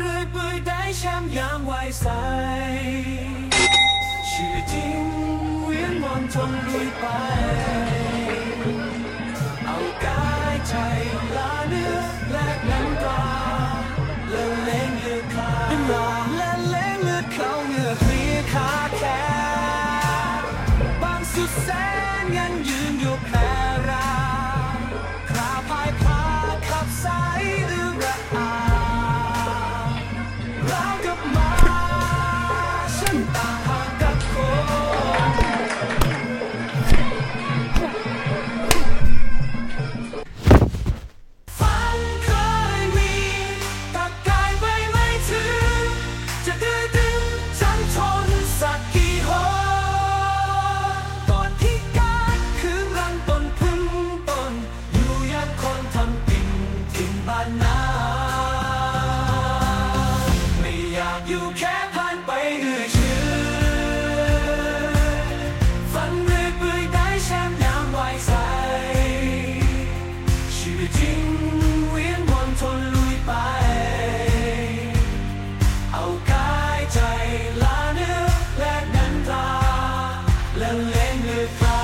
มือป่วยได้แชมป์ยามวัยใสชื่อจริงเวียนมนทนลุยไป นาไม่อยากอยู่แค่ผ่านไปเรื่อยชื่อฝันเรื่อยเปื่อยได้แชมป์ยามวัยใสชีวิตจริงเวียนวนทนลุยไป เอากายใจลาเนื้อแลกน้ำตาและเล่นเลือดตา